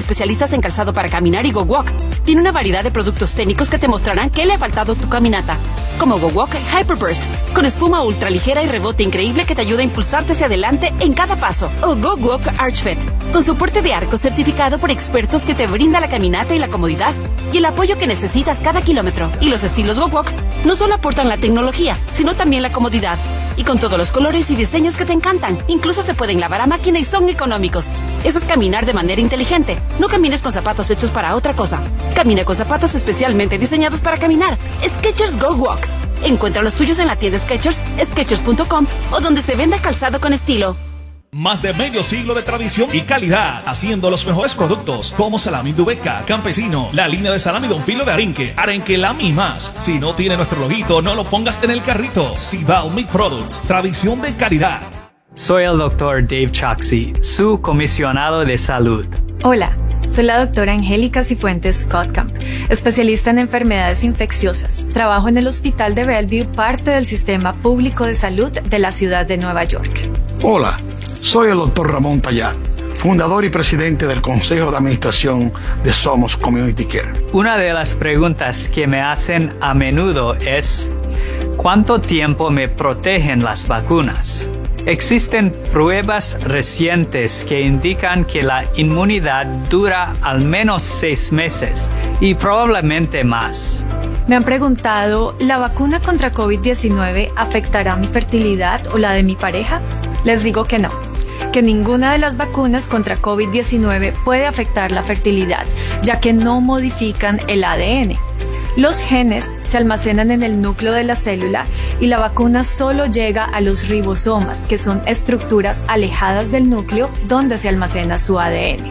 especialistas en calzado para caminar y Go Walk. Tiene una variedad de productos técnicos que te mostrarán qué le ha faltado a tu caminata, como Go Walk Hyperburst, con espuma ultra ligera y rebote increíble que te ayuda a impulsarte hacia adelante en cada paso, o Go Walk Archfit, con soporte de arco certificado por expertos que te brinda la caminata y la comodidad y el apoyo que necesitas cada kilómetro. Y los estilos Go Walk no solo aportan la tecnología, sino también la comodidad. Y con todos los colores y diseños que te encantan, incluso se pueden lavar a máquina y son económicos. Eso es caminar de manera inteligente. No camines con zapatos hechos para otra cosa. Camina con zapatos especialmente diseñados para caminar. Skechers Go Walk. Encuentra los tuyos en la tienda Skechers, Skechers.com o donde se venda calzado con estilo. Más de medio siglo de tradición y calidad, haciendo los mejores productos como salami Dubeca, campesino, la línea de salami Don Filo de Arenque, Arenque Lami y más. Si no tiene nuestro loguito, no lo pongas en el carrito. Sibao Meat Products, tradición de calidad. Soy el doctor Dave Choxy, su comisionado de salud. Hola. Soy la doctora Angélica Cifuentes Scottcamp, especialista en enfermedades infecciosas. Trabajo en el Hospital de Bellevue, parte del Sistema Público de Salud de la ciudad de Nueva York. Hola, soy el doctor Ramón Tallá, fundador y presidente del Consejo de Administración de Somos Community Care. Una de las preguntas que me hacen a menudo es, ¿cuánto tiempo me protegen las vacunas? Existen pruebas recientes que indican que la inmunidad dura al menos seis meses y probablemente más. Me han preguntado, ¿la vacuna contra COVID-19 afectará mi fertilidad o la de mi pareja? Les digo que no que ninguna de las vacunas contra COVID-19 puede afectar la fertilidad, ya que no modifican el ADN. Los genes se almacenan en el núcleo de la célula y la vacuna solo llega a los ribosomas, que son estructuras alejadas del núcleo donde se almacena su ADN.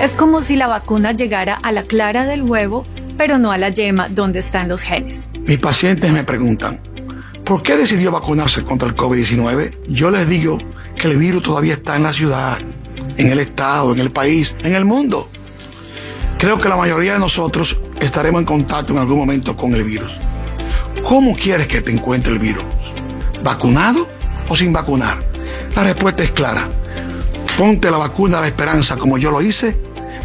Es como si la vacuna llegara a la clara del huevo, pero no a la yema donde están los genes. Mis pacientes me preguntan, ¿por qué decidió vacunarse contra el COVID-19? Yo les digo que el virus todavía está en la ciudad, en el estado, en el país, en el mundo. Creo que la mayoría de nosotros estaremos en contacto en algún momento con el virus. ¿Cómo quieres que te encuentre el virus? ¿Vacunado o sin vacunar? La respuesta es clara. Ponte la vacuna de la esperanza como yo lo hice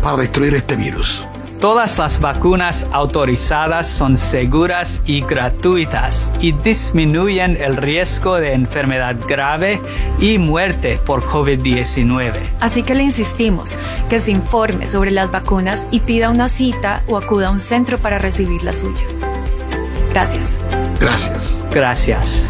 para destruir este virus. Todas las vacunas autorizadas son seguras y gratuitas y disminuyen el riesgo de enfermedad grave y muerte por COVID-19. Así que le insistimos que se informe sobre las vacunas y pida una cita o acuda a un centro para recibir la suya. Gracias. Gracias. Gracias.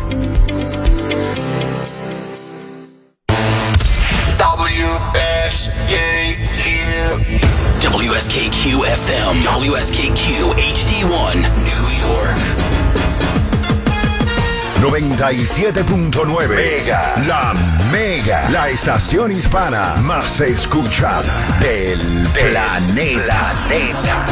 WSKQ FM, WSKQ HD1, New York. 97.9 Mega, la Mega, la estación hispana más escuchada del planeta. planeta.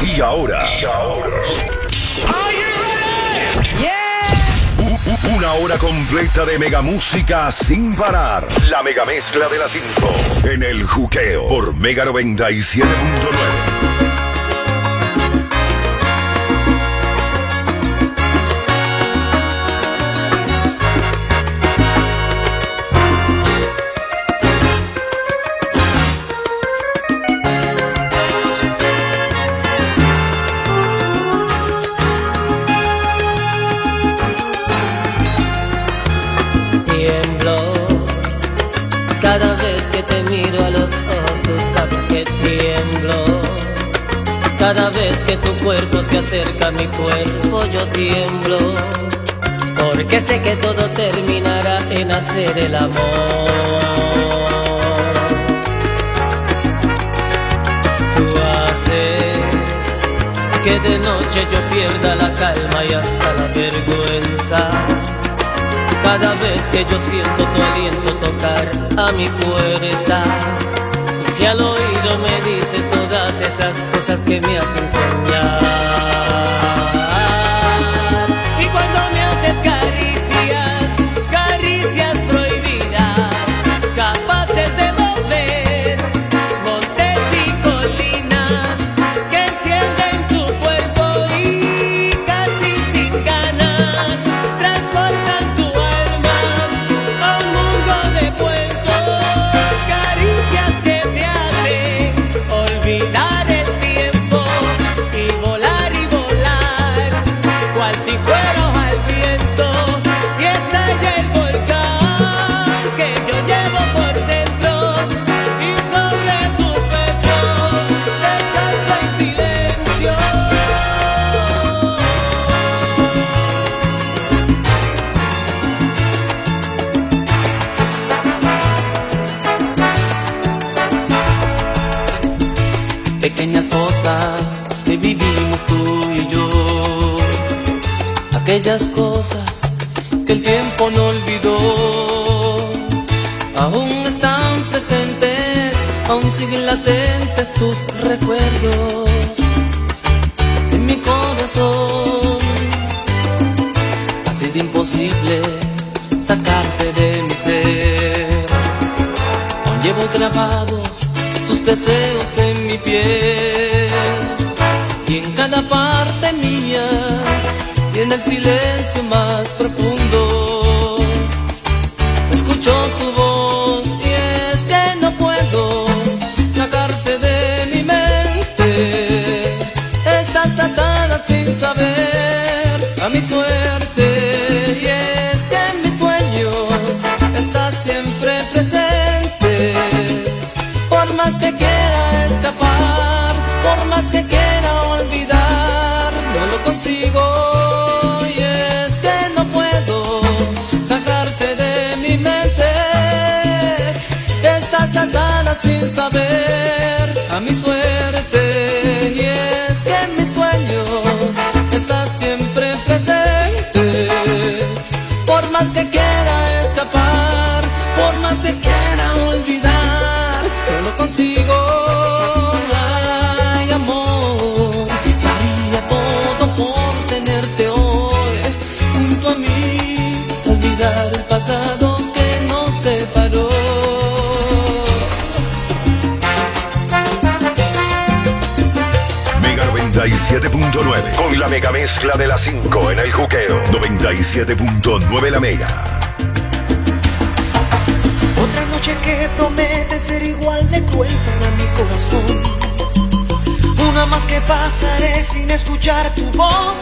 Y ahora, y ahora. Una hora completa de mega música sin parar. La mega mezcla de las 5 en el juqueo por Mega 97.9. cuerpo se acerca a mi cuerpo yo tiemblo, porque sé que todo terminará en hacer el amor. Tú haces que de noche yo pierda la calma y hasta la vergüenza. Cada vez que yo siento tu aliento tocar a mi puerta si al oído me dices esas cosas que me hacen soñar. pequeñas cosas que vivimos tú y yo. Aquellas cosas que el tiempo no olvidó, aún están presentes, aún siguen latentes tus recuerdos en mi corazón. Ha sido imposible sacarte de mi ser, aún llevo grabados tus deseos en y en cada parte mía y en el silencio más profundo la mega mezcla de las 5 en el juqueo. 97.9 la mega. Otra noche que promete ser igual de cruel para mi corazón. Una más que pasaré sin escuchar tu voz.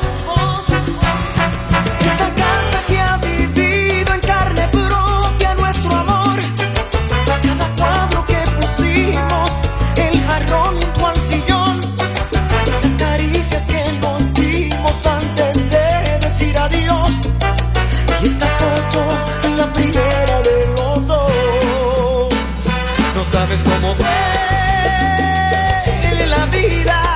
sabes cómo fue en la vida.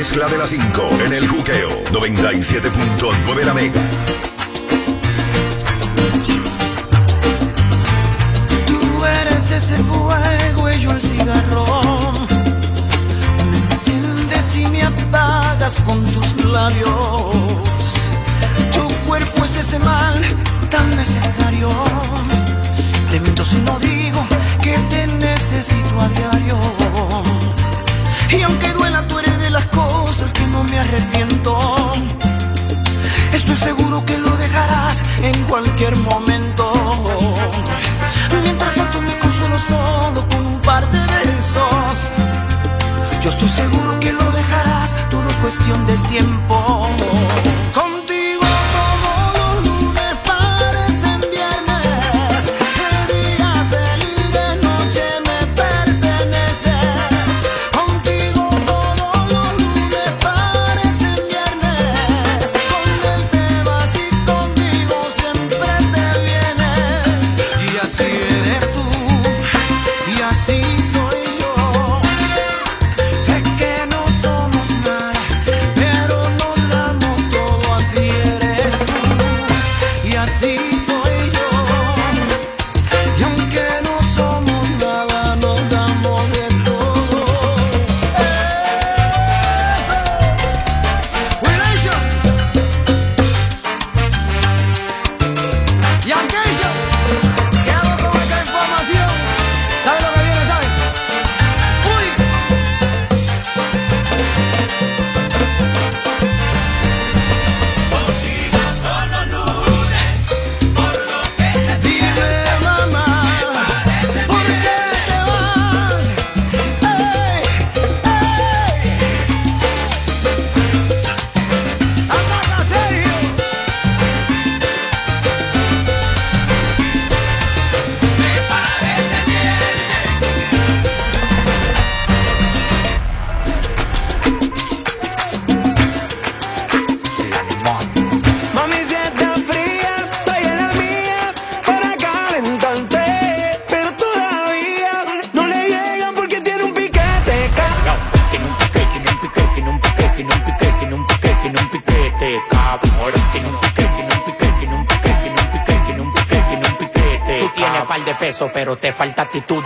mezcla de las 5 en el juqueo 97.9 La Mega.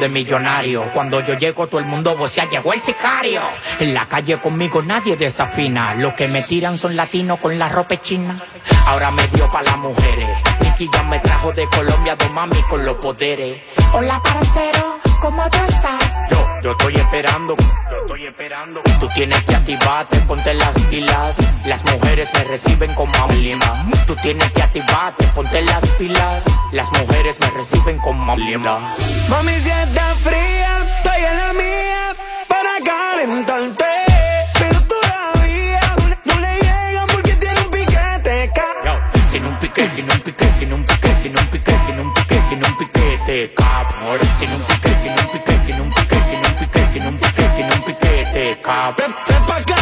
De millonario. Cuando yo llego, todo el mundo vocea, llegó el sicario. En la calle conmigo nadie desafina. Lo que me tiran son latinos con la ropa china. Ahora me dio pa' las mujeres. Nicky ya me trajo de Colombia, dos mami con los poderes. Hola, parcero, ¿cómo tú estás? Yo, yo estoy esperando. Tú tienes que activarte, ponte las pilas. Las mujeres me reciben con lima. Tú tienes que activarte, ponte las pilas. Las mujeres me reciben con lima. Mami, si está fría, estoy en la mía para calentarte. Pero todavía no le llegan porque tiene un piquete. Tiene un piquete, tiene un piquete, tiene un piquete, tiene un piquete, tiene un piquete, tiene un piquete, cabrón. Tiene un piquete, tiene un piquete, tiene un piquete, piquete, cabrón. Ven, ven pa'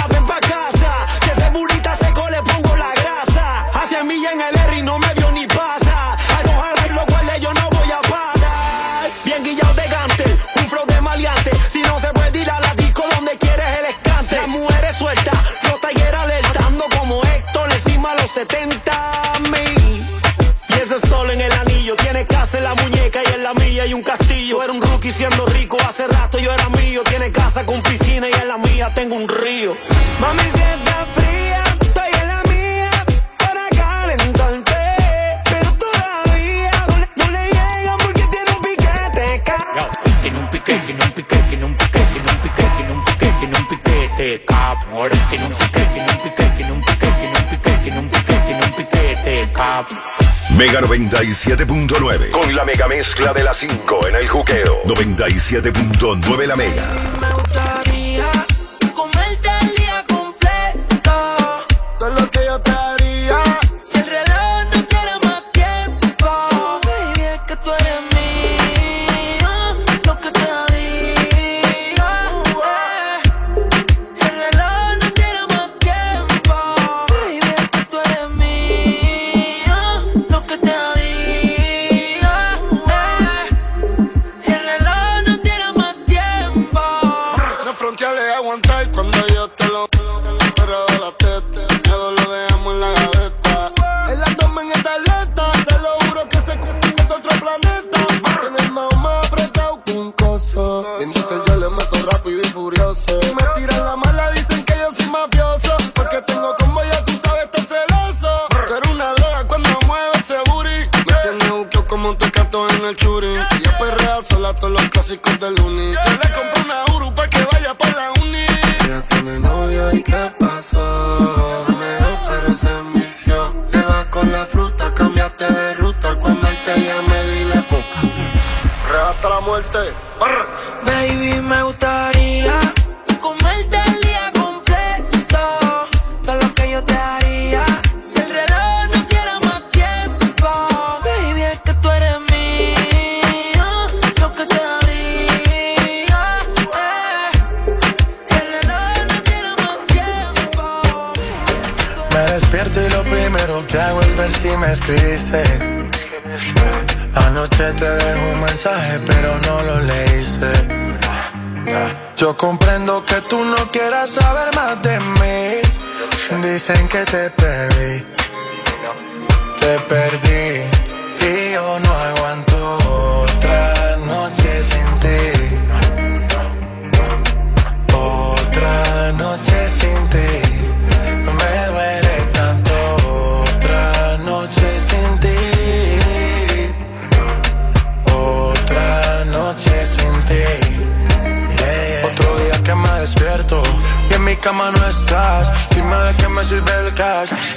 tengo un río. Mami, si está fría, estoy en la mía para calentarte. Pero todavía no le, no le llegan porque tiene un piquete. ca- Tiene un piquete, tiene un piquete, tiene un piquete, tiene un piquete, tiene un piquete, tiene un piquete, cabrón. Tiene un piquete, tiene un piquete, tiene un piquete, tiene un piquete, tiene un piquete, tiene un piquete, cabrón. Mega 97.9 con la mega mezcla de las 5 en el juqueo. 97.9 la mega. Le meto rápido y furioso. Me tiran la mala, dicen que yo soy mafioso. Porque tengo como ya tú sabes, estar celoso. Tú eres una droga cuando mueves ese booty. Me tiene buqueo como un tecato en el churi. Y ya perrea sola todos los clásicos del uni. Yo le compré una Uru pa' que vaya pa' la uni. Ella tiene novio y qué Anoche te dejo un mensaje, pero no lo leíste. Yo comprendo que tú no quieras saber más de mí. Dicen que te perdí.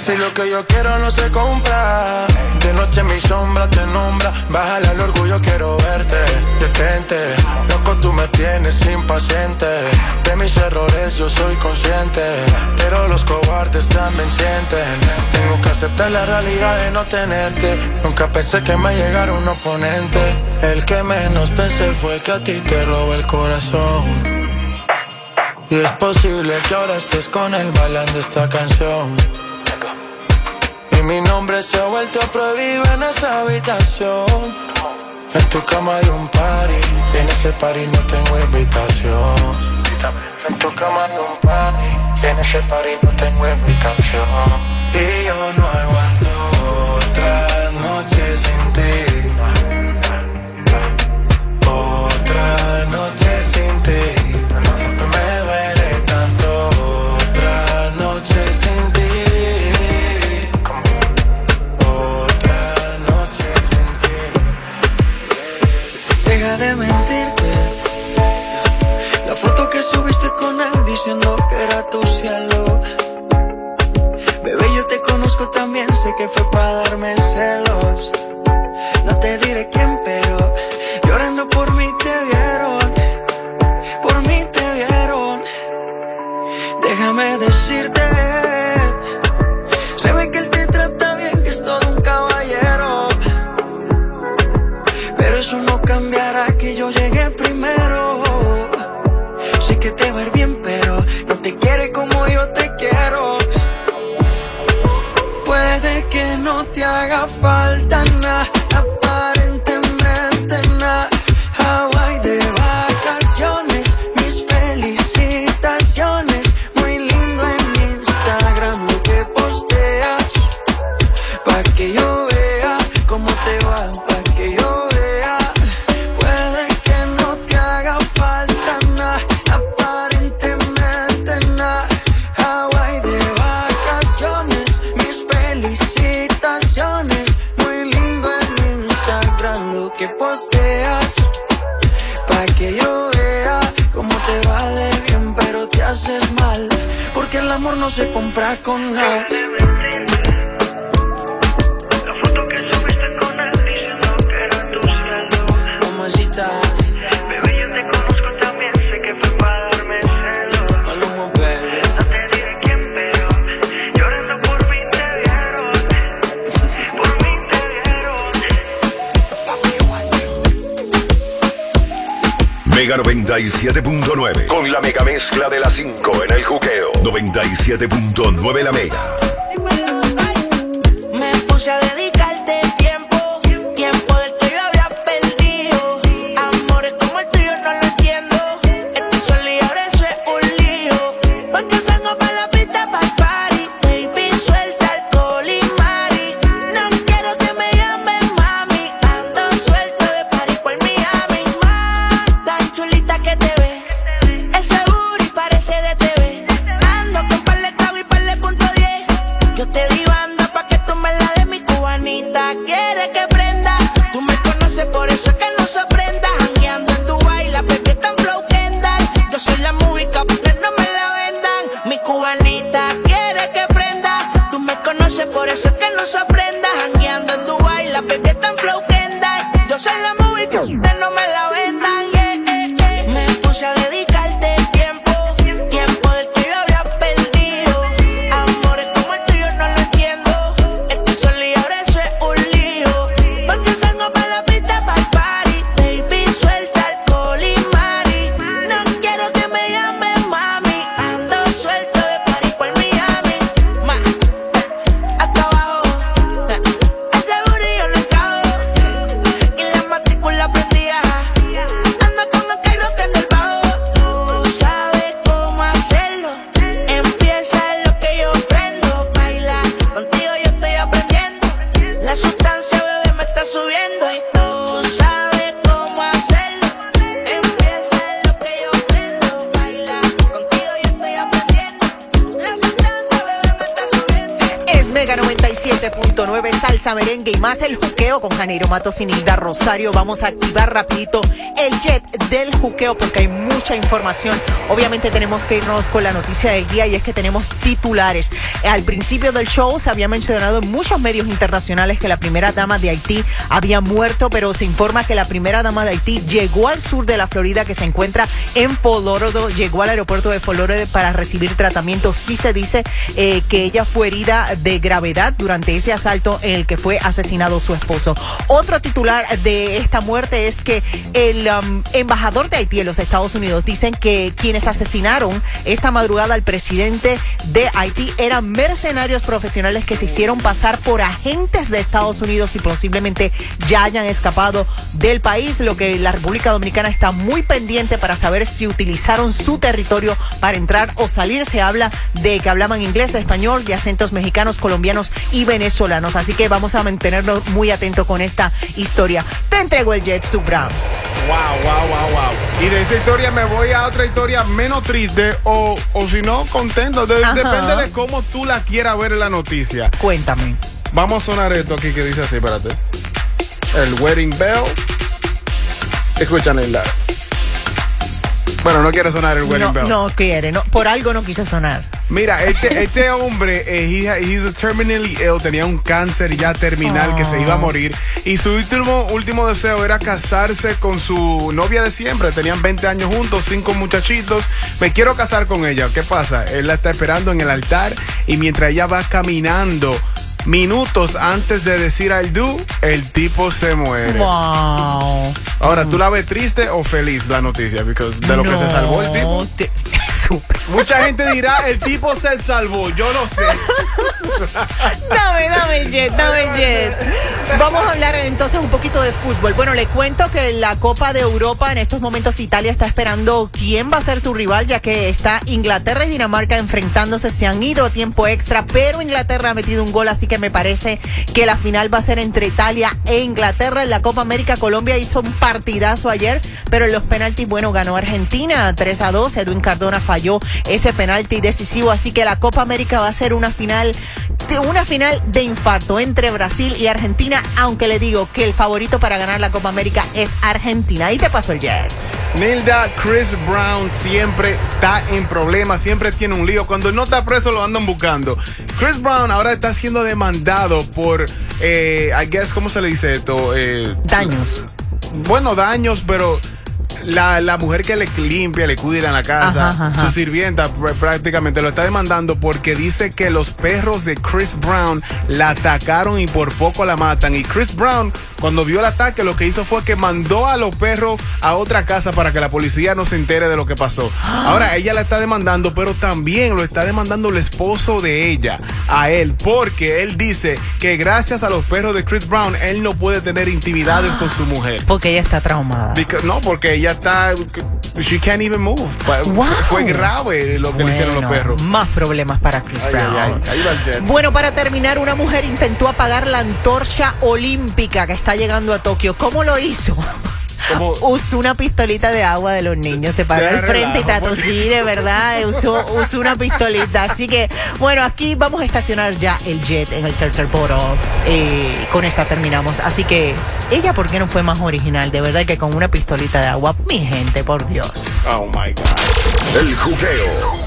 Si lo que yo quiero no se compra. De noche mi sombra te nombra. Bájale al orgullo, quiero verte. Detente, loco, tú me tienes impaciente. De mis errores yo soy consciente. Pero los cobardes también sienten. Tengo que aceptar la realidad de no tenerte. Nunca pensé que me llegara un oponente. El que menos pensé fue el que a ti te robó el corazón. Y es posible que ahora estés con él bailando esta canción mi nombre se ha vuelto prohibido en esa habitación. En tu cama hay un party, en ese party no tengo invitación. En tu cama hay un party, en ese party no tengo invitación. Y yo no aguanto otra noche sin ti. Otra noche. Que fue para darme celos. No se compra con nada. Mamacita. Bebé, yo te conozco también, sé que fue para darme celos. Maluma, baby. No te diré quién, pero llorando por mí te vieron. Por mí te vieron. Mega 97.9 con la mega mezcla de las 5 en el juqueo. 97.9 la mega. Matos y Nilda Rosario. Vamos a activar rapidito el jet del juqueo porque hay mucha información. Obviamente tenemos que irnos con la noticia del día y es que tenemos titulares. Al principio del show se había mencionado en muchos medios internacionales que la primera dama de Haití había muerto, pero se informa que la primera dama de Haití llegó al sur de la Florida que se encuentra en Polorodo, llegó al aeropuerto de Polorodo para recibir tratamiento. Sí se dice eh, que ella fue herida de gravedad durante ese asalto en el que fue asesinado su esposo. Otro titular de esta muerte es que el um, embajador de Haití en los Estados Unidos dicen que quienes asesinaron esta madrugada al presidente de Haití eran mercenarios profesionales que se hicieron pasar por agentes de Estados Unidos y posiblemente ya hayan escapado del país, lo que la República Dominicana está muy pendiente para saber si utilizaron su territorio para entrar o salir. Se habla de que hablaban inglés, español y acentos mexicanos, colombianos y venezolanos. Así que vamos a mantenernos muy atentos con esta historia. Te entrego el jet, Subram. Wow, wow, wow, wow. Y de esa historia me voy a otra historia menos triste o, o si no, contento. De- depende de cómo tú la quieras ver en la noticia. Cuéntame. Vamos a sonar esto aquí que dice así, espérate. El wedding bell Escucha, Neila. Bueno, no quiere sonar el wedding No, bell. no quiere, no, por algo no quiso sonar. Mira, este, este hombre, eh, he- he's terminally ill, tenía un cáncer ya terminal que se iba a morir. Y su último, último deseo era casarse con su novia de siempre. Tenían 20 años juntos, cinco muchachitos. Me quiero casar con ella. ¿Qué pasa? Él la está esperando en el altar y mientras ella va caminando, minutos antes de decir I'll do, el tipo se muere. Wow. Ahora, ¿tú la ves triste o feliz la noticia? Because de lo que se salvó el tipo. Mucha gente dirá, el tipo se salvó. Yo no sé. Dame, dame jet, dame jet. Vamos a hablar entonces un poquito de fútbol. Bueno, le cuento que la Copa de Europa en estos momentos Italia está esperando quién va a ser su rival, ya que está Inglaterra y Dinamarca enfrentándose. Se han ido a tiempo extra, pero Inglaterra ha metido un gol, así que me parece que la final va a ser entre Italia e Inglaterra. En la Copa América, Colombia hizo un partidazo ayer, pero en los penaltis, bueno, ganó Argentina 3 a 2. Edwin Cardona falló ese penalti decisivo, así que la Copa América va a ser una final de una final de infarto entre Brasil y Argentina, aunque le digo que el favorito para ganar la Copa América es Argentina. Ahí te pasó el jet. Nilda, Chris Brown siempre está en problemas, siempre tiene un lío. Cuando no está preso lo andan buscando. Chris Brown ahora está siendo demandado por, eh, I guess, ¿cómo se le dice esto? Eh, daños. Bueno, daños, pero la, la mujer que le limpia, le cuida en la casa, Ajá, ajá. su sirvienta pr- prácticamente lo está demandando porque dice que los perros de Chris Brown la atacaron y por poco la matan. Y Chris Brown, cuando vio el ataque, lo que hizo fue que mandó a los perros a otra casa para que la policía no se entere de lo que pasó. Ahora ella la está demandando, pero también lo está demandando el esposo de ella a él, porque él dice que gracias a los perros de Chris Brown, él no puede tener intimidades con su mujer. Porque ella está traumada. No, porque ella está. She can't even move. Wow. Fue grave lo que le hicieron los Bueno, perros. Más problemas para Chris Ay, Brown. ay, ay. Bueno, para terminar, una mujer intentó apagar la antorcha olímpica que está llegando a Tokio. ¿Cómo lo hizo? Usó una pistolita de agua de los niños, se paró al frente y trató, sí, de verdad, usó, usó una pistolita. Así que, bueno, aquí vamos a estacionar ya el jet en el Turtle Bottle. Eh, con esta terminamos. Así que, ella, ¿por qué no fue más original? De verdad que con una pistolita de agua, mi gente, por Dios. Oh my God. El juqueo.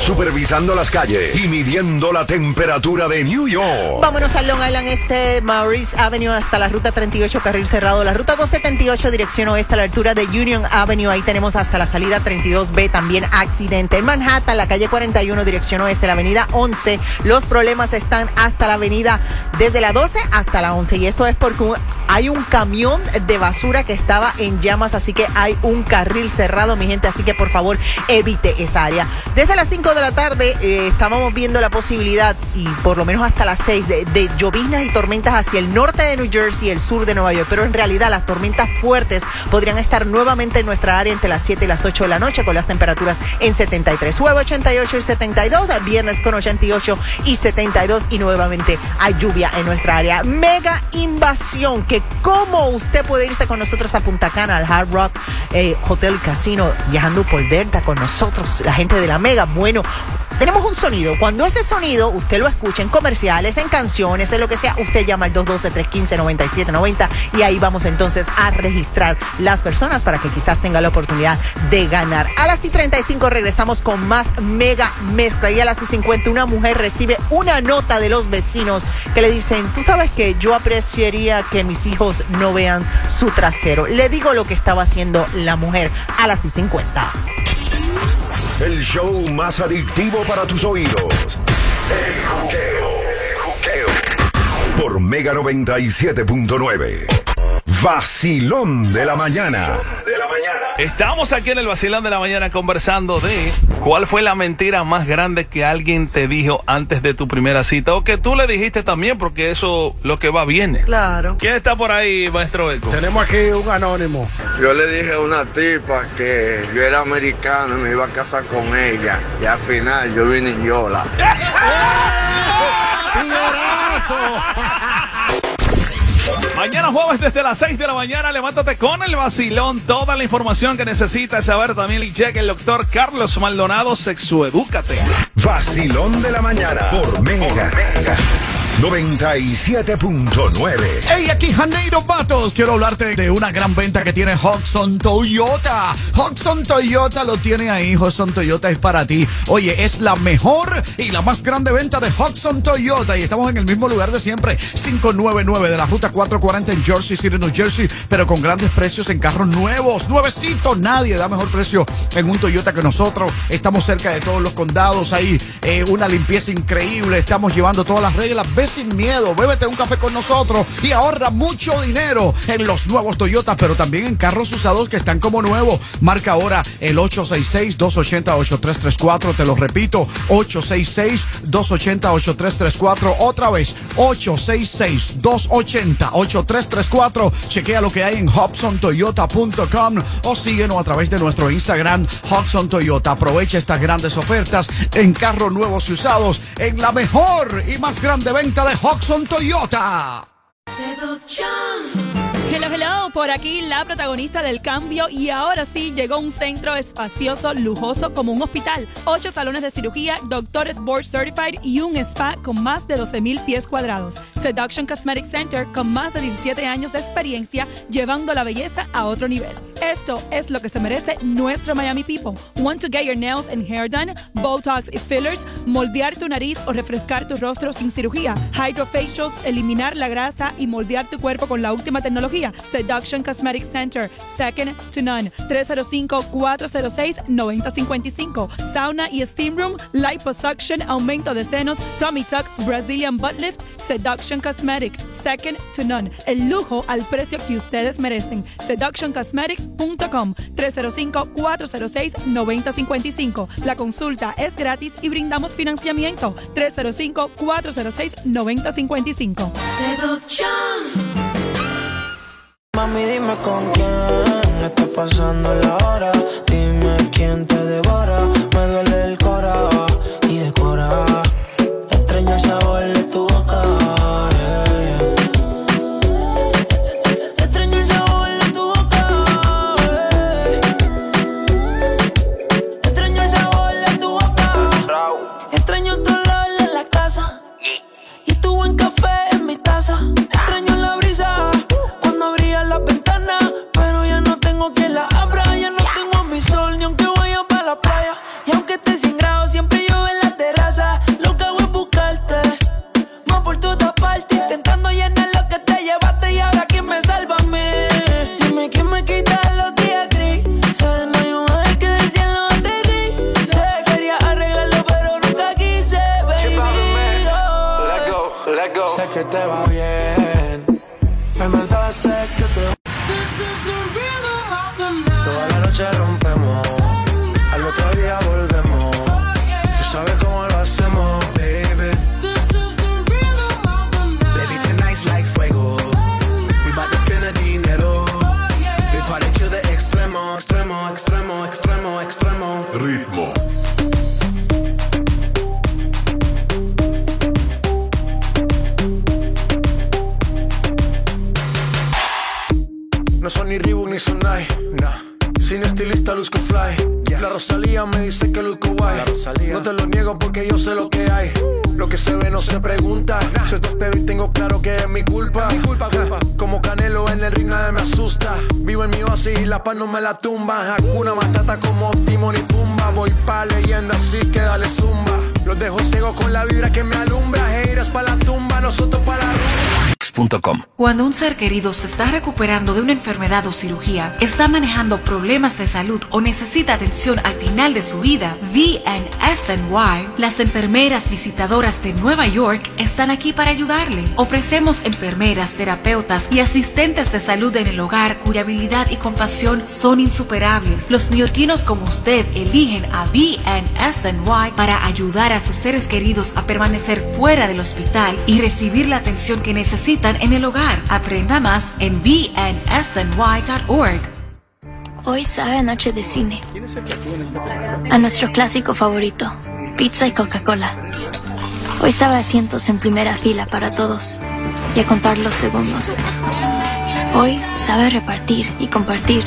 Supervisando las calles y midiendo la temperatura de New York. Vámonos al Long Island Este, Maurice Avenue hasta la ruta 38, carril cerrado. La ruta 278, dirección oeste, a la altura de Union Avenue. Ahí tenemos hasta la salida 32B, también accidente. En Manhattan, la calle 41, dirección oeste, la avenida 11. Los problemas están hasta la avenida desde la 12 hasta la 11. Y esto es porque hay un camión de basura que estaba en llamas, así que hay un carril cerrado, mi gente. Así que por favor, evite esa área. Desde las 5 de la tarde eh, estábamos viendo la posibilidad, y por lo menos hasta las 6, de, de lloviznas y tormentas hacia el norte de New Jersey y el sur de Nueva York. Pero en realidad las tormentas fuertes podrían estar nuevamente en nuestra área entre las 7 y las 8 de la noche con las temperaturas en 73. Jueves 88 y 72, viernes con 88 y 72 y nuevamente hay lluvia en nuestra área. Mega invasión, que como usted puede irse con nosotros a Punta Cana, al Hard Rock eh, Hotel Casino, viajando por Delta con nosotros, la gente de la Mega. Bueno, tenemos un sonido. Cuando ese sonido usted lo escucha en comerciales, en canciones, en lo que sea, usted llama al 212-315-9790 y ahí vamos entonces a registrar las personas para que quizás tenga la oportunidad de ganar. A las y 35 regresamos con más mega mezcla y a las y 50 una mujer recibe una nota de los vecinos que le dicen, tú sabes que yo apreciaría que mis hijos no vean su trasero. Le digo lo que estaba haciendo la mujer a las y 50. El show más adictivo para tus oídos. El juqueo. El juqueo. Por Mega 97.9. Vacilón de la mañana. De la mañana. Estamos aquí en el Vacilón de la Mañana conversando de cuál fue la mentira más grande que alguien te dijo antes de tu primera cita o que tú le dijiste también porque eso lo que va viene. Claro. ¿Quién está por ahí, maestro Eco? Tenemos aquí un anónimo. Yo le dije a una tipa que yo era americano y me iba a casar con ella. Y al final yo vine en Yola. Mañana jueves desde las 6 de la mañana, levántate con el vacilón. Toda la información que necesitas saber también cheque el doctor Carlos Maldonado, sexuedúcate. Vacilón de la mañana. Por Mega. 97.9. Hey, aquí Janeiro Patos. Quiero hablarte de una gran venta que tiene Hudson Toyota. Hudson Toyota lo tiene ahí. Hudson Toyota es para ti. Oye, es la mejor y la más grande venta de Hudson Toyota. Y estamos en el mismo lugar de siempre. 599 de la ruta 440 en Jersey City, New Jersey. Pero con grandes precios en carros nuevos. Nuevecitos. Nadie da mejor precio en un Toyota que nosotros. Estamos cerca de todos los condados. Ahí eh, una limpieza increíble. Estamos llevando todas las reglas. Sin miedo. Bébete un café con nosotros y ahorra mucho dinero en los nuevos Toyotas, pero también en carros usados que están como nuevos. Marca ahora el 866-280-8334. Te lo repito, 866-280-8334. Otra vez, 866-280-8334. Chequea lo que hay en HobsonToyota.com o síguenos a través de nuestro Instagram, Hobson Toyota. Aprovecha estas grandes ofertas en carros nuevos y usados en la mejor y más grande venta de Hobson Toyota. Hello, hello, por aquí la protagonista del cambio y ahora sí llegó un centro espacioso, lujoso como un hospital. Ocho salones de cirugía, doctores board certified y un spa con más de 12 mil pies cuadrados. Seduction Cosmetic Center con más de 17 años de experiencia llevando la belleza a otro nivel. Esto es lo que se merece nuestro Miami People. Want to get your nails and hair done? Botox y fillers, moldear tu nariz o refrescar tu rostro sin cirugía. Hydrofacials, eliminar la grasa y moldear tu cuerpo con la última tecnología. Seduction Cosmetic Center, second to none. 305-406-9055. Sauna y Steam Room, liposuction, aumento de senos, tummy tuck, Brazilian butt lift, Seduction Cosmetic, second to none. El lujo al precio que ustedes merecen. SeductionCosmetic.com 305-406-9055. La consulta es gratis y brindamos financiamiento. 305-406-9055. Mami, dime con quién está pasando la hora. Dime quién te devora. Ser querido se está recuperando de una enfermedad o cirugía, está manejando problemas de salud o necesita atención al final de su vida, VNSNY, las enfermeras visitadoras de Nueva York, están aquí para ayudarle. Ofrecemos enfermeras, terapeutas y asistentes de salud en el hogar cuya habilidad y compasión son insuperables. Los neoyorquinos como usted eligen a VNSNY para ayudar a sus seres queridos a permanecer fuera del hospital y recibir la atención que necesitan en el hogar. Aprenda más en vnsny.org. Hoy sabe a noche de cine. A nuestro clásico favorito, pizza y Coca-Cola. Hoy sabe asientos en primera fila para todos y a contar los segundos. Hoy sabe repartir y compartir.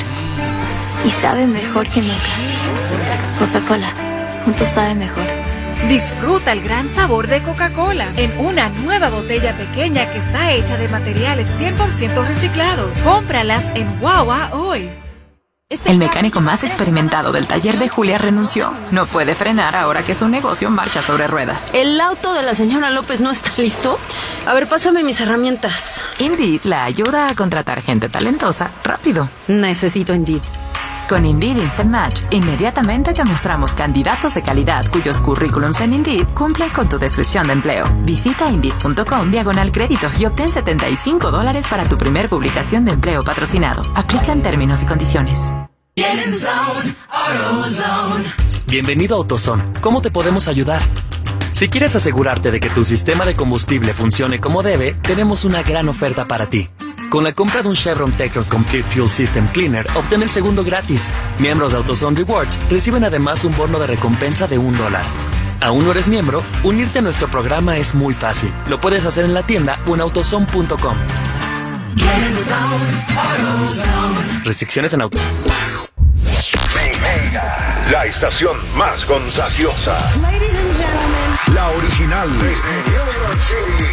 Y sabe mejor que nunca. Coca-Cola, juntos sabe mejor. Disfruta el gran sabor de Coca-Cola en una nueva botella pequeña que está hecha de materiales 100% reciclados. Cómpralas en Wawa hoy. El mecánico más experimentado del taller de Julia renunció. No puede frenar ahora que su negocio marcha sobre ruedas. ¿El auto de la señora López no está listo? A ver, pásame mis herramientas. Indeed la ayuda a contratar gente talentosa rápido. Necesito Indeed. Con Indeed Instant Match, inmediatamente te mostramos candidatos de calidad cuyos currículums en Indeed cumplen con tu descripción de empleo. Visita Indeed.com diagonal crédito y obtén 75 dólares para tu primer publicación de empleo patrocinado. Aplican términos y condiciones. Bienvenido a AutoZone. ¿Cómo te podemos ayudar? Si quieres asegurarte de que tu sistema de combustible funcione como debe, tenemos una gran oferta para ti. Con la compra de un Chevron Tecron Complete Fuel System Cleaner, obtén el segundo gratis. Miembros de AutoZone Rewards reciben además un bono de recompensa de un dólar. ¿Aún no eres miembro? Unirte a nuestro programa es muy fácil. Lo puedes hacer en la tienda o en autozone.com. Restricciones en auto. La estación más contagiosa. La original.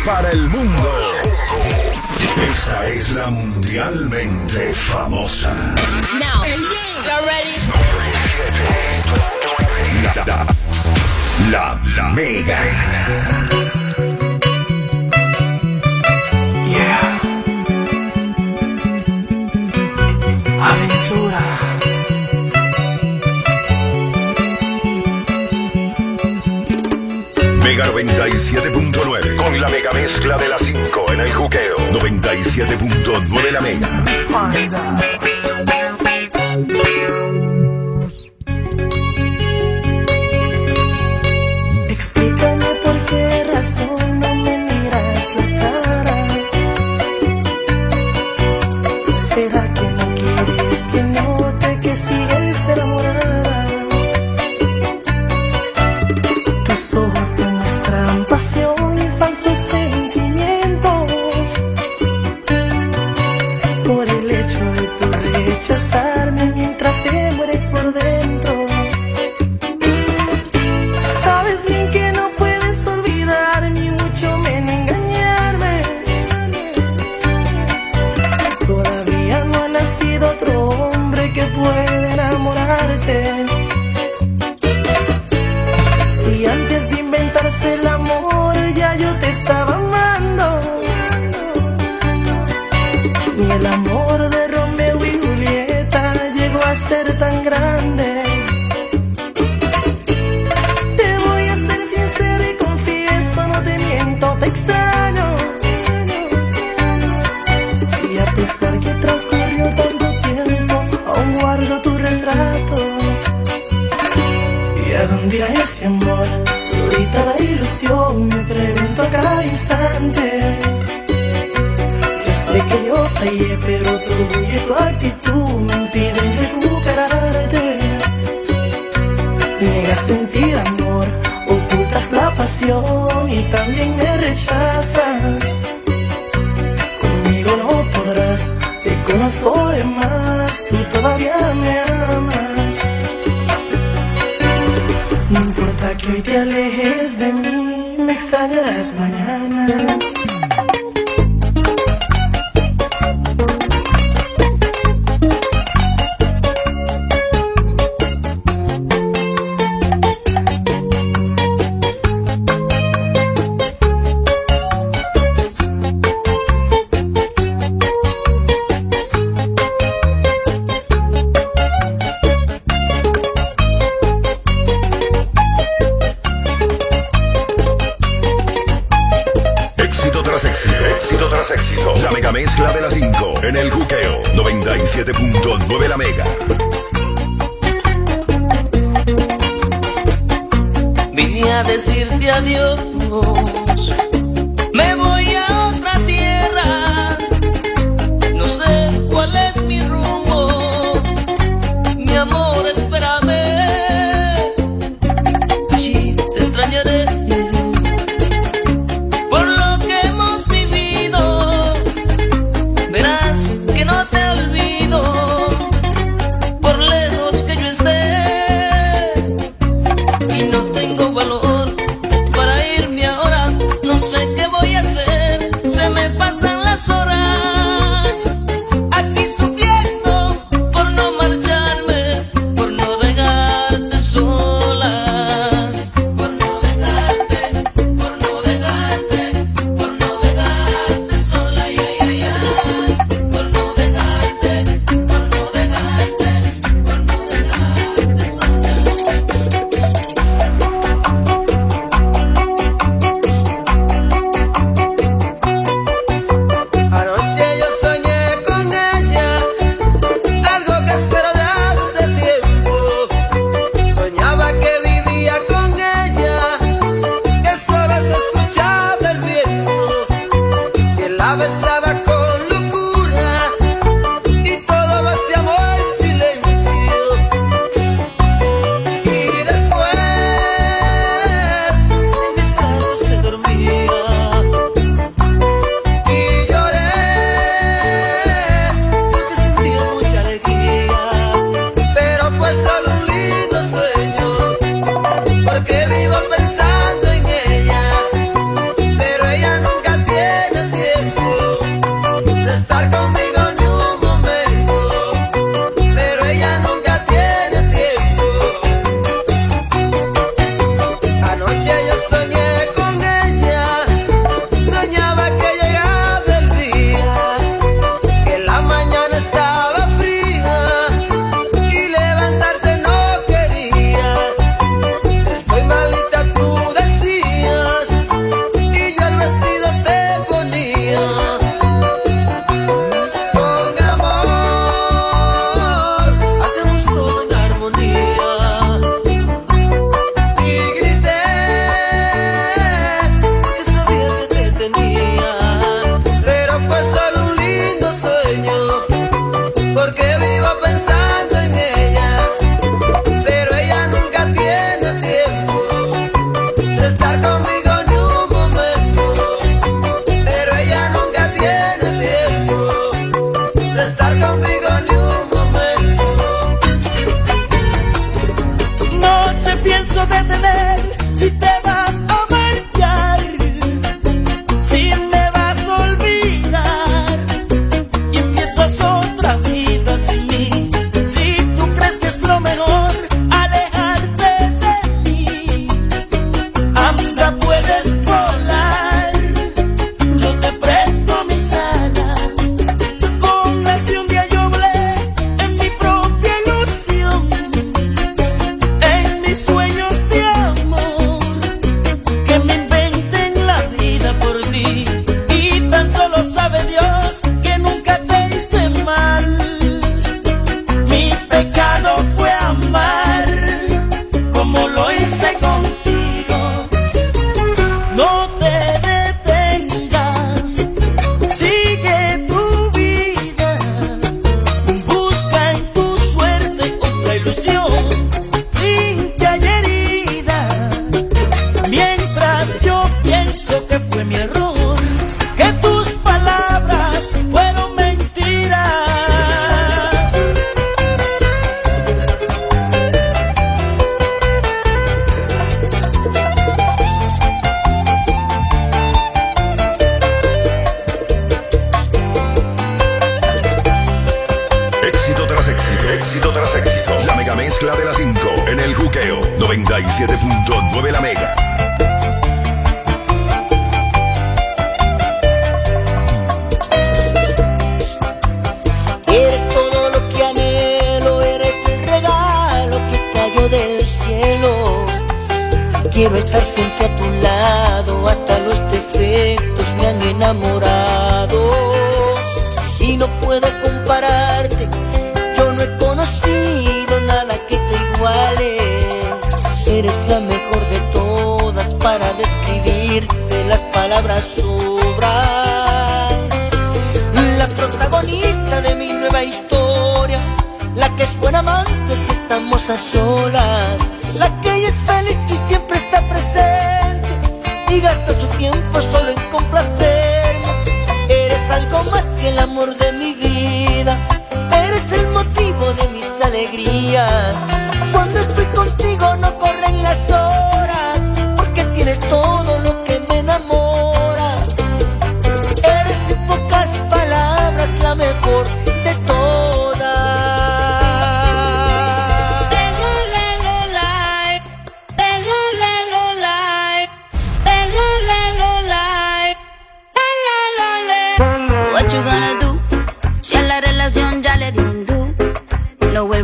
Para el mundo. Esta es la mundialmente famosa. Now, y'all ready? La, la, la mega. Aventura. Mega 97.9 con la mega mezcla de las 5 en el juqueo. 97.9 la mega. Explícame por qué razón no me miras la cara. ¿Será que no quieres que note rechazarme mientras te mueres por dentro. Sabes bien que no puedes olvidar ni mucho menos engañarme. Todavía no ha nacido otro hombre que pueda enamorarte. Si antes de inventarse el amor ya yo te estaba amando. Ni el amor ser tan grande. Te voy a ser sincero y confieso, no te miento, te extraño. Si a pesar que transcurrió tanto tiempo, aún guardo tu retrato. ¿Y a dónde este amor? Ahorita la ilusión, me pregunto a cada instante. Yo sé que yo fallé, pero tu y tu actitud Sentir amor, ocultas la pasión y también me rechazas. Conmigo no podrás, te conozco de más, tú todavía me amas. No importa que hoy te alejes de mí, me extrañarás mañana.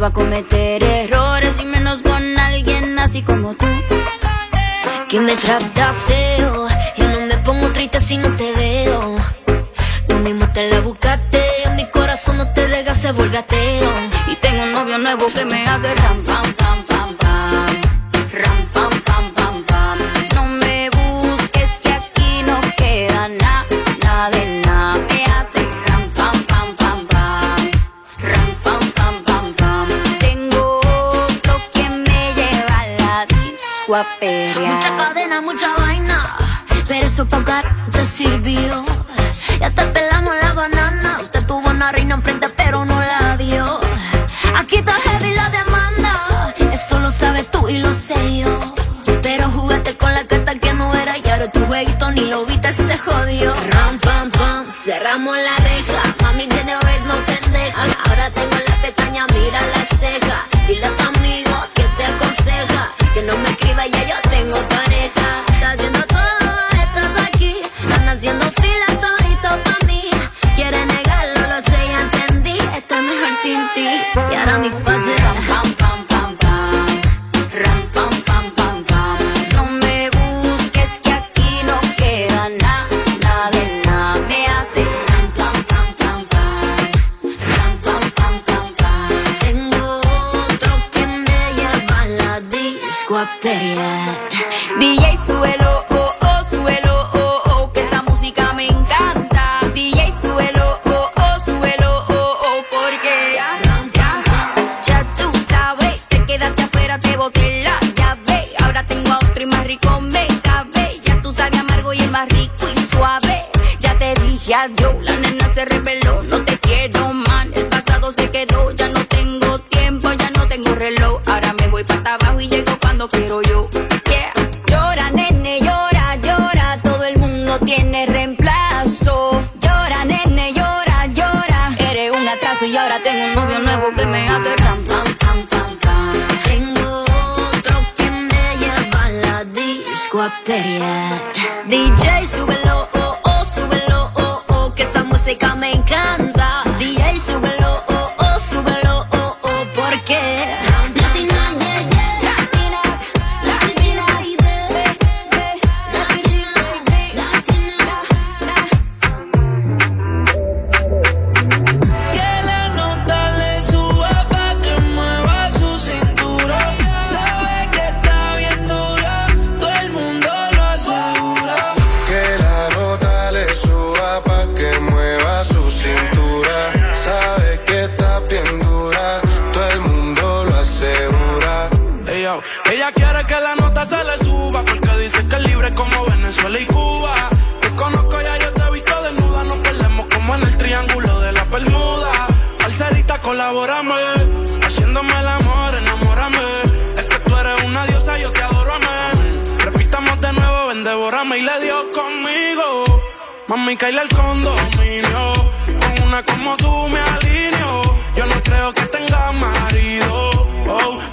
va a cometer errores y menos con alguien así como tú. Que me trata feo, yo no me pongo triste si no te veo. Tú mismo te la buscaste, mi corazón no te rega, se vuelve ateo. Y tengo un novio nuevo que me hace ram Mucha cadena, mucha vaina, pero eso para te sirvió. Ya te pelamos la banana, usted tuvo una reina enfrente pero no la dio. Aquí está heavy la demanda, eso lo sabes tú y lo sé yo. Pero jugaste con la carta que no era y ahora tu jueguito ni lo viste, se jodió. Ram, pam, pam, cerramos la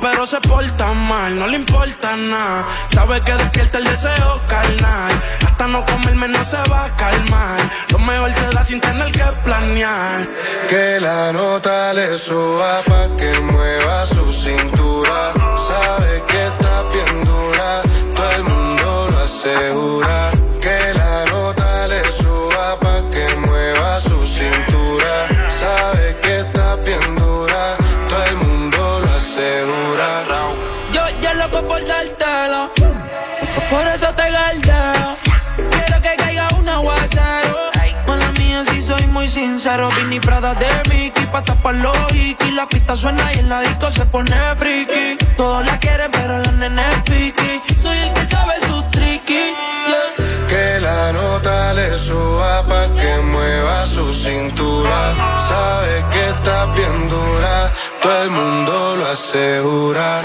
pero se porta mal, no le importa nada. Sabe que despierta el deseo carnal. Hasta no comerme no se va a calmar. Lo mejor se da sin tener que planear. Que la nota le suba pa' que mueva su cintura. Sabe que Versace, Robin y Prada de Mickey Pa' tapar los hiki La pista suena y el disco se pone friki. Todos la quieren pero la nene es piqui. Soy el que sabe su tricky. Que la nota le suba Pa' que mueva su cintura. Sabe que está bien dura Todo el mundo lo asegura.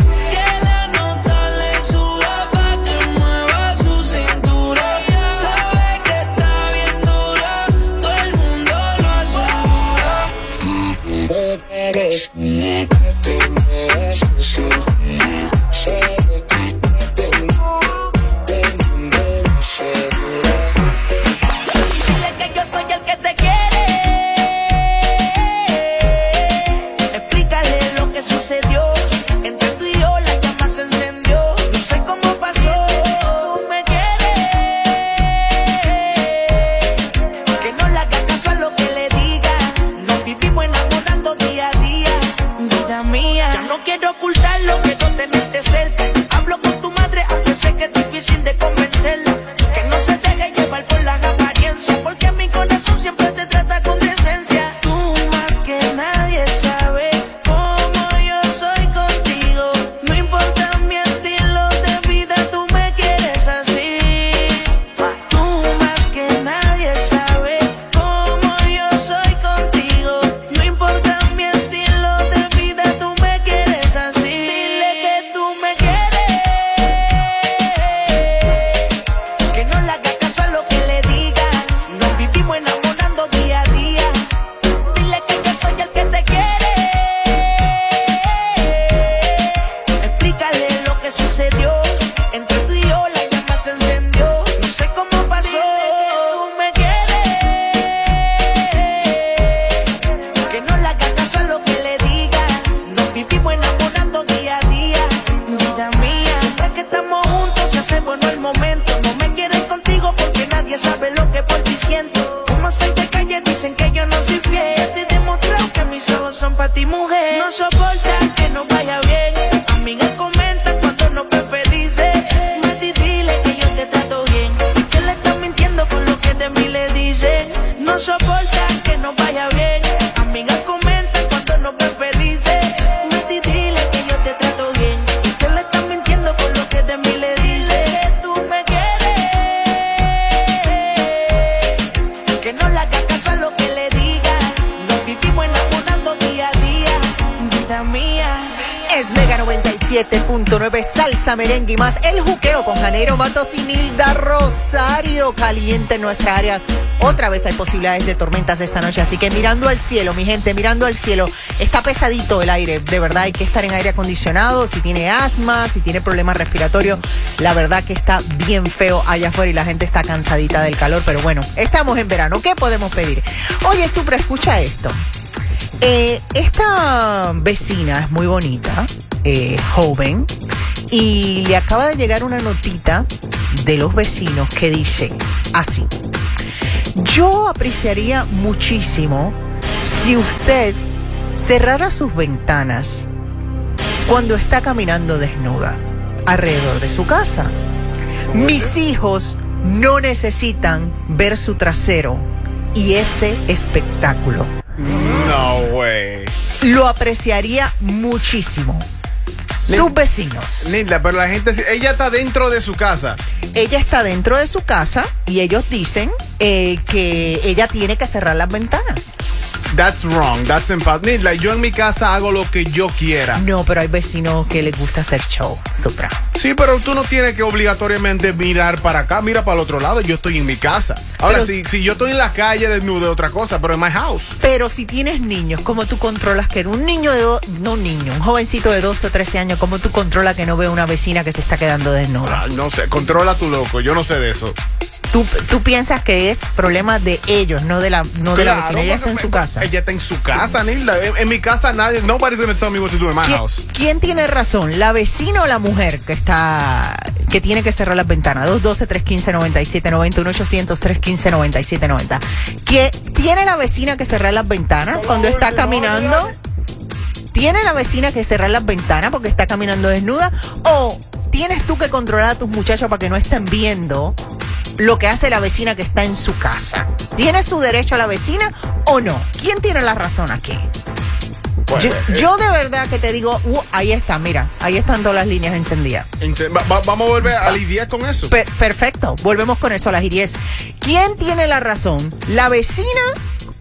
Hay posibilidades de tormentas esta noche. Así que mirando al cielo, mi gente, mirando al cielo. Está pesadito el aire. De verdad hay que estar en aire acondicionado. Si tiene asma, si tiene problemas respiratorios. La verdad que está bien feo allá afuera y la gente está cansadita del calor. Pero bueno, estamos en verano. ¿Qué podemos pedir? Oye, Supra, escucha esto. Eh, esta vecina es muy bonita, eh, joven, y le acaba de llegar una notita de los vecinos que dice así. Yo apreciaría muchísimo si usted cerrara sus ventanas cuando está caminando desnuda alrededor de su casa. Mis hijos no necesitan ver su trasero y ese espectáculo. No way. Lo apreciaría muchísimo. Sus vecinos. Nilda, pero la gente, ella está dentro de su casa. Ella está dentro de su casa y ellos dicen eh, que ella tiene que cerrar las ventanas. That's wrong, that's impossible. Nilda, yo en mi casa hago lo que yo quiera. No, pero hay vecinos que les gusta hacer show, Supra. Sí, pero tú no tienes que obligatoriamente mirar para acá, mira para el otro lado. Yo estoy en mi casa. Ahora, Pero- si, si yo estoy en la calle desnudo, es otra cosa, pero en my house. Pero si tienes niños, ¿cómo tú controlas que un niño de dos, no un niño, un jovencito de 12 o 13 años, ¿cómo tú controlas que no ve una vecina que se está quedando desnuda? Ah, no sé, controla tu loco, yo no sé de eso. Tú, tú piensas que es problema de ellos, no de la, no de la vecina. Ella está en su casa. Ella está en su casa, Nilda. En, en mi casa nadie, nobody's gonna tell me what to do in my ¿Quién, house. quién tiene razón? ¿La vecina o la mujer que está que tiene que cerrar las ventanas? 212-315-9790, 1-800-315-9790. ¿Quién tiene la vecina que cerrar las ventanas cuando está caminando? ¿Tiene la vecina que cerrar las ventanas porque está caminando desnuda? ¿O tienes tú que controlar a tus muchachos para que no estén viendo lo que hace la vecina que está en su casa? ¿Tiene su derecho a la vecina o no? ¿Quién tiene la razón aquí? Yo, yo de verdad que te digo, uh, ahí está, mira, ahí están todas las líneas encendidas. Ente- va- va- vamos a volver a lidiar con eso. Per- perfecto, volvemos con eso a las 10. ¿Quién tiene la razón? ¿La vecina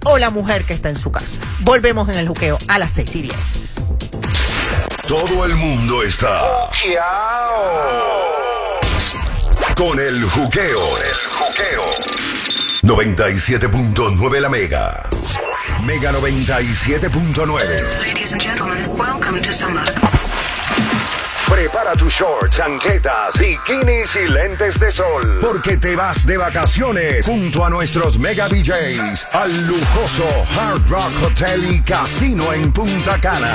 o la mujer que está en su casa? Volvemos en el juqueo a las 6 y 10. Todo el mundo está con el juqueo. El juqueo. 97.9 la mega. Mega 97.9. Ladies and gentlemen, welcome to summer. Prepara tus shorts, chanquetas, bikinis y lentes de sol. Porque te vas de vacaciones junto a nuestros mega DJs al lujoso Hard Rock Hotel y Casino en Punta Cana.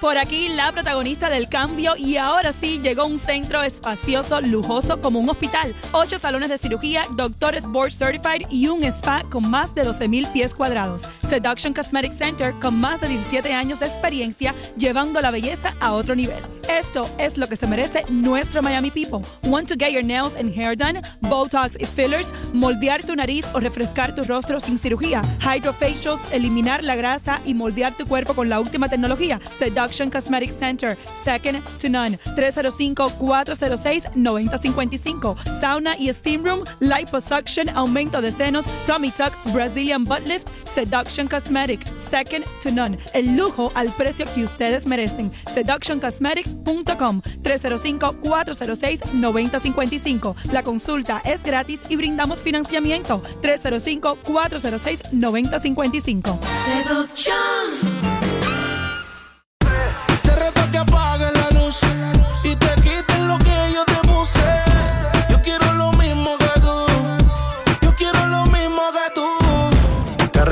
Por aquí la protagonista del cambio y ahora sí llegó un centro espacioso, lujoso como un hospital. Ocho salones de cirugía, doctores board certified y un spa con más de 12 mil pies cuadrados. Seduction Cosmetic Center con más de 17 años de experiencia llevando la belleza a otro nivel. Esto es lo que se merece nuestro Miami People. Want to get your nails and hair done? Botox y fillers, moldear tu nariz o refrescar tu rostro sin cirugía. Hydrofacials, eliminar la grasa y moldear tu cuerpo con la última tecnología. Seduction Cosmetic Center, second to none. 305-406-9055. Sauna y Steam Room, Liposuction, aumento de senos, Tummy Tuck, Brazilian Butt Lift, Seduction Cosmetic, second to none. El lujo al precio que ustedes merecen. SeductionCosmetic.com 305-406-9055. La consulta es gratis y brindamos financiamiento. 305-406-9055. Te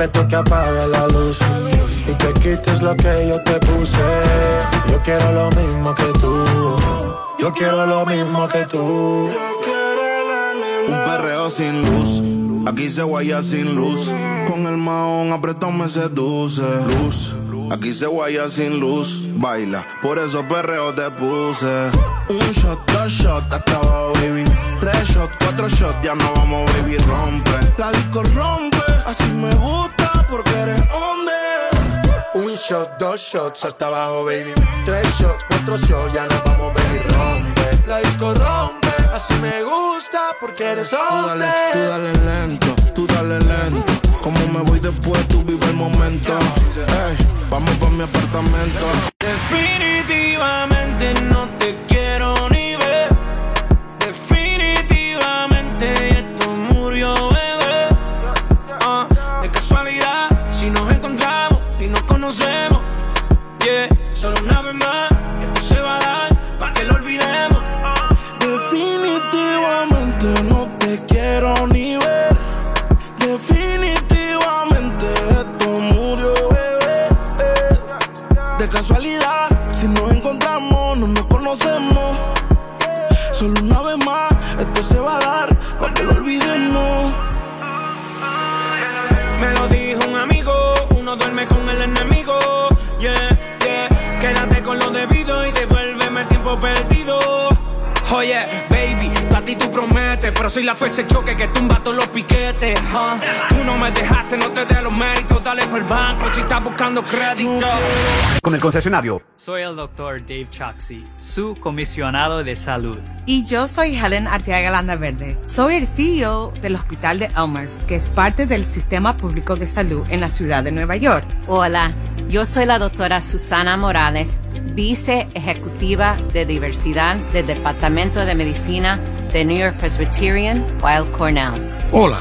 reto que apague la luz y te quites lo que yo te puse. Yo quiero lo mismo que tú. Yo quiero lo mismo que tú. Un perreo sin luz. Aquí se guaya sin luz. Con el maón apretón me seduce. Luz. Aquí se guaya sin luz. Baila. Por eso perreo te puse. Un shot, dos shots, hasta abajo, baby. Tres shots, cuatro shots, ya no vamos, baby. Rompe. La disco rompe. Así me gusta porque eres hombre. Un shot, dos shots hasta abajo, baby. Tres shots, cuatro shots, ya nos vamos, baby. Rompe. La disco rompe. Así me gusta porque eres Tú dale, hombre. tú dale lento, tú dale lento. Como me voy después, tú vive el momento. Ey, vamos pa' mi apartamento. Definitivamente no te Con el concesionario. Soy el doctor Dave Choxy, su comisionado de salud. Y yo soy Helen Arteaga Landa Verde. Soy el CEO del Hospital de Elmers, que es parte del Sistema Público de Salud en la ciudad de Nueva York. Hola, yo soy la doctora Susana Morales, vice ejecutiva de diversidad del Departamento de Medicina de New York Presbyterian Weill Cornell. Hola,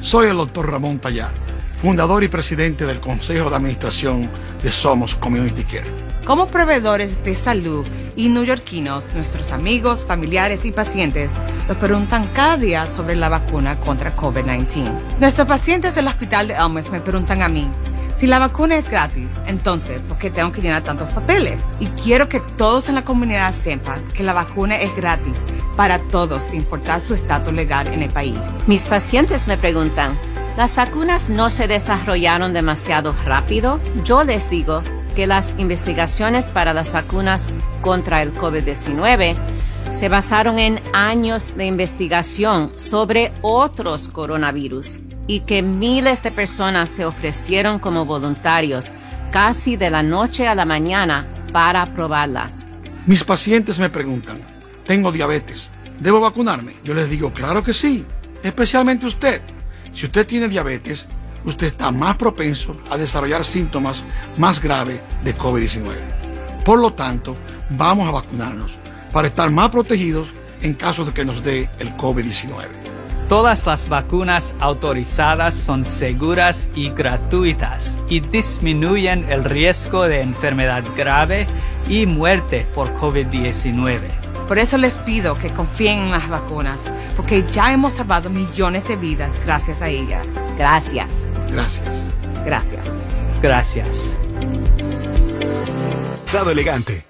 soy el doctor Ramón Tallar, fundador y presidente del Consejo de Administración de Somos Community Care. Como proveedores de salud y neoyorquinos, nuestros amigos, familiares y pacientes nos preguntan cada día sobre la vacuna contra COVID-19. Nuestros pacientes del Hospital de Elmers me preguntan a mí, si la vacuna es gratis, entonces, ¿por qué tengo que llenar tantos papeles? Y quiero que todos en la comunidad sepan que la vacuna es gratis para todos, sin importar su estatus legal en el país. Mis pacientes me preguntan, ¿las vacunas no se desarrollaron demasiado rápido? Yo les digo que las investigaciones para las vacunas contra el COVID-19 se basaron en años de investigación sobre otros coronavirus y que miles de personas se ofrecieron como voluntarios casi de la noche a la mañana para probarlas. Mis pacientes me preguntan, tengo diabetes, ¿debo vacunarme? Yo les digo, claro que sí, especialmente usted. Si usted tiene diabetes, usted está más propenso a desarrollar síntomas más graves de COVID-19. Por lo tanto, vamos a vacunarnos para estar más protegidos en caso de que nos dé el COVID-19. Todas las vacunas autorizadas son seguras y gratuitas y disminuyen el riesgo de enfermedad grave y muerte por COVID-19. Por eso les pido que confíen en las vacunas, porque ya hemos salvado millones de vidas gracias a ellas. Gracias. Gracias. Gracias. Gracias. Sado elegante.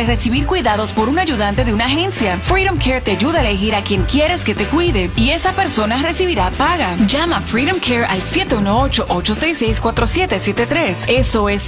recibir cuidados por un ayudante de una agencia. Freedom Care te ayuda a elegir a quien quieres que te cuide y esa persona recibirá paga. Llama Freedom Care al 718-866-4773. Eso es